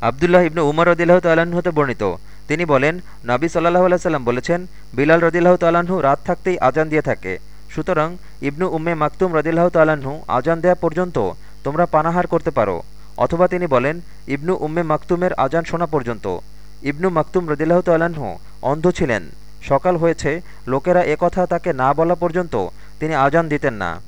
আবদুল্লাহ ইবনু উমর রদিল্লাহ তাল্লাহ্ন হতে বর্ণিত। তিনি বলেন, নাবী সাল্লাহ সাল্লাম বলেছেন, বিলাল রদিল্লাহ তাল্লাহ্ন রাত থাকতেই আজান দিয়ে থাকে। সুতরাং ইবনু উম্মে মাকতুম রদিল্লাহ তাল্লাহ্ন আজান দেয়া পর্যন্ত তোমরা পানাহার করতে পারো। অথবা তিনি বলেন, ইবনু উম্মে মাকতুমের আজান শোনা পর্যন্ত। ইবনু মাকতুম রদিল্লাহ তাল্লাহ্ন অন্ধ ছিলেন। সকাল হয়েছে, লোকেরা একথা তাকে না বলা পর্যন্ত তিনি আজান দিতেন না।